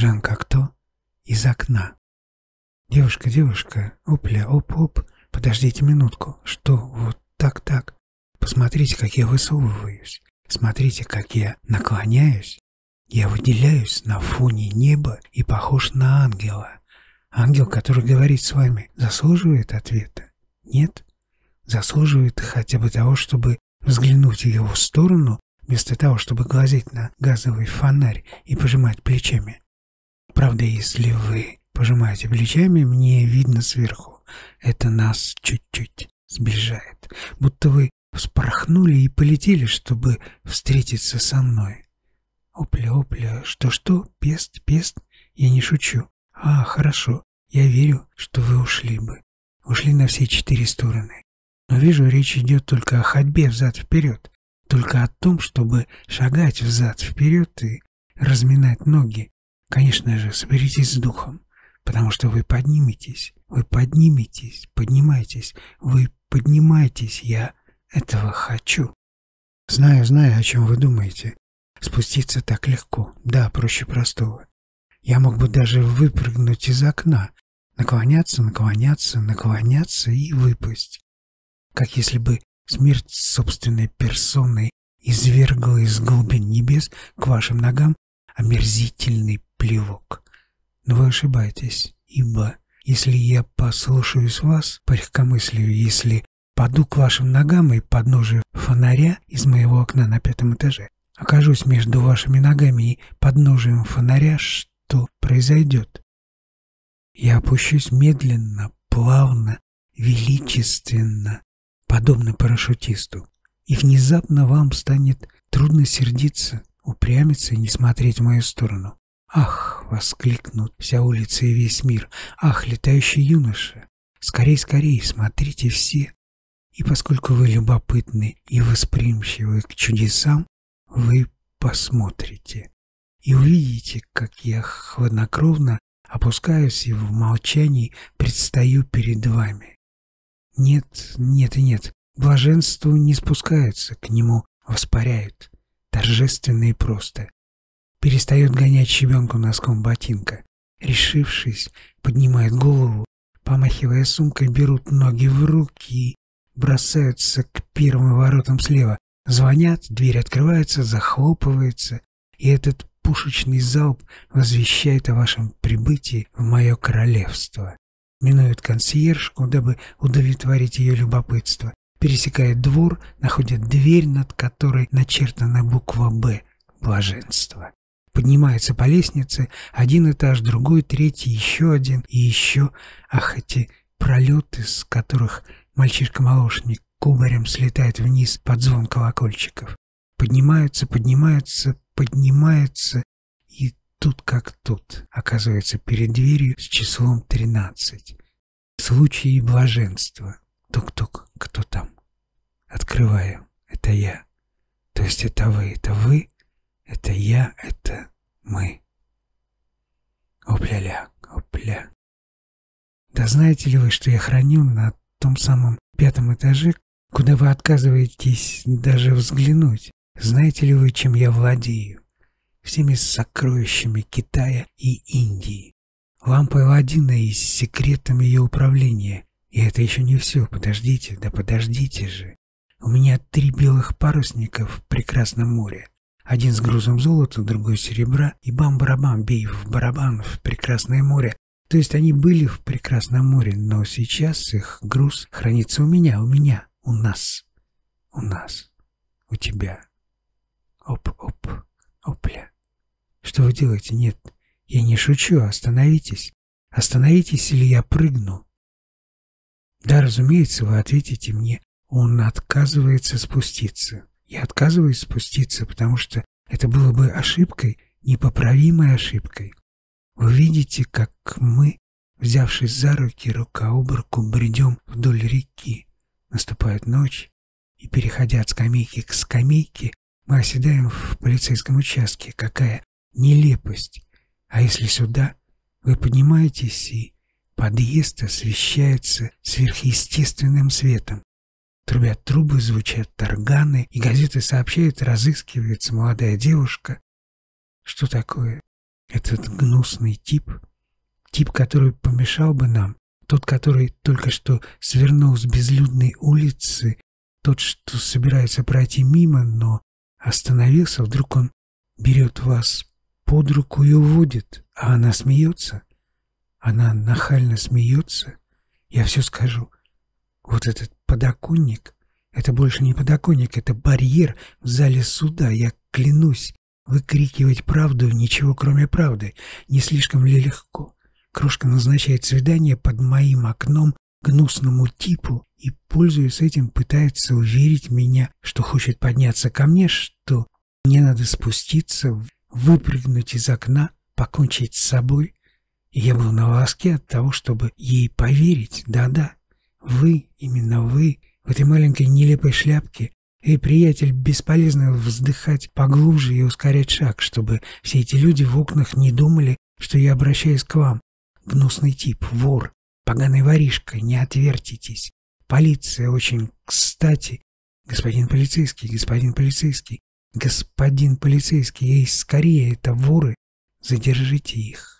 Жан Кокто из окна. «Девушка, девушка, опля, оп-оп, подождите минутку. Что, вот так-так? Посмотрите, как я высовываюсь. Смотрите, как я наклоняюсь. Я выделяюсь на фоне неба и похож на ангела. Ангел, который говорит с вами, заслуживает ответа? Нет? Заслуживает хотя бы того, чтобы взглянуть в его сторону, вместо того, чтобы глазеть на газовый фонарь и пожимать плечами. Правда, если вы пожимаете плечами, мне видно сверху. Это нас чуть-чуть сближает. Будто вы вспорхнули и полетели, чтобы встретиться со мной. Опля-опля, что-что, пест, пест, я не шучу. А, хорошо, я верю, что вы ушли бы. Ушли на все четыре стороны. Но вижу, речь идет только о ходьбе взад-вперед. Только о том, чтобы шагать взад-вперед и разминать ноги. Конечно же, соберитесь с духом, потому что вы подниметесь, вы подниметесь, поднимайтесь, вы поднимайтесь, я этого хочу. Знаю, знаю, о чем вы думаете. Спуститься так легко, да, проще простого. Я мог бы даже выпрыгнуть из окна, наклоняться, наклоняться, наклоняться и выпасть. Как если бы смерть собственной персоной извергла из глубин небес к вашим ногам омерзительный плевок. Но вы ошибаетесь, ибо если я послушаюсь вас по легкомыслию, если паду к вашим ногам и подножию фонаря из моего окна на пятом этаже, окажусь между вашими ногами и подножием фонаря, что произойдет? Я опущусь медленно, плавно, величественно, подобно парашютисту, и внезапно вам станет трудно сердиться, упрямиться и не смотреть в мою сторону. «Ах!» — воскликнут вся улица и весь мир. «Ах, летающий юноша! Скорей, скорей, смотрите все!» И поскольку вы любопытны и восприимчивы к чудесам, вы посмотрите и увидите, как я хладнокровно опускаюсь и в молчании предстаю перед вами. Нет, нет и нет, блаженству не спускаются, к нему воспаряют, торжественно и просто перестает гонять щебенку носком ботинка. Решившись, поднимает голову, помахивая сумкой, берут ноги в руки и бросаются к первым воротам слева. Звонят, дверь открывается, захлопывается, и этот пушечный залп возвещает о вашем прибытии в мое королевство. Минует консьержку, дабы удовлетворить ее любопытство. Пересекает двор, находит дверь, над которой начертана буква «Б» — блаженство поднимается по лестнице, один этаж, другой, третий, еще один и еще. Ах, эти пролеты, с которых мальчишка-молошник кубарем слетает вниз под звон колокольчиков. Поднимаются, поднимаются, поднимаются, и тут как тут оказывается перед дверью с числом тринадцать. Случаи блаженства. Тук-тук, кто там? Открываю. Это я. То есть это вы, это вы? Это я, это мы. Опля-ля, опля. Да знаете ли вы, что я храню на том самом пятом этаже, куда вы отказываетесь даже взглянуть? Знаете ли вы, чем я владею? Всеми сокровищами Китая и Индии. Лампой Ладина и секретом ее управления. И это еще не все. Подождите, да подождите же. У меня три белых парусника в прекрасном море. Один с грузом золота, другой серебра, и бам-барабам, бей в барабан в прекрасное море. То есть они были в прекрасном море, но сейчас их груз хранится у меня, у меня, у нас, у нас, у тебя. Оп-оп, опля. Что вы делаете? Нет, я не шучу, остановитесь. Остановитесь, или я прыгну. Да, разумеется, вы ответите мне, он отказывается спуститься. Я отказываюсь спуститься, потому что это было бы ошибкой, непоправимой ошибкой. Вы видите, как мы, взявшись за руки, рука об руку, бредем вдоль реки. Наступает ночь, и, переходя от скамейки к скамейке, мы оседаем в полицейском участке. Какая нелепость! А если сюда, вы поднимаетесь, и подъезд освещается сверхъестественным светом. Трубят трубы, звучат тарганы, и газеты сообщают, разыскивается молодая девушка. Что такое? Этот гнусный тип, тип, который помешал бы нам, тот, который только что свернул с безлюдной улицы, тот, что собирается пройти мимо, но остановился, вдруг он берет вас под руку и уводит, а она смеется. Она нахально смеется. Я все скажу. Вот этот подоконник, это больше не подоконник, это барьер в зале суда. Я клянусь, выкрикивать правду, ничего кроме правды, не слишком ли легко. Крошка назначает свидание под моим окном гнусному типу и, пользуясь этим, пытается уверить меня, что хочет подняться ко мне, что мне надо спуститься, выпрыгнуть из окна, покончить с собой. Я был на волоске от того, чтобы ей поверить. Да-да, вы, именно вы, в этой маленькой нелепой шляпке, и, приятель, бесполезно вздыхать поглубже и ускорять шаг, чтобы все эти люди в окнах не думали, что я обращаюсь к вам. Гнусный тип, вор, поганый воришка, не отвертитесь. Полиция очень кстати. Господин полицейский, господин полицейский, господин полицейский, ей скорее, это воры. Задержите их.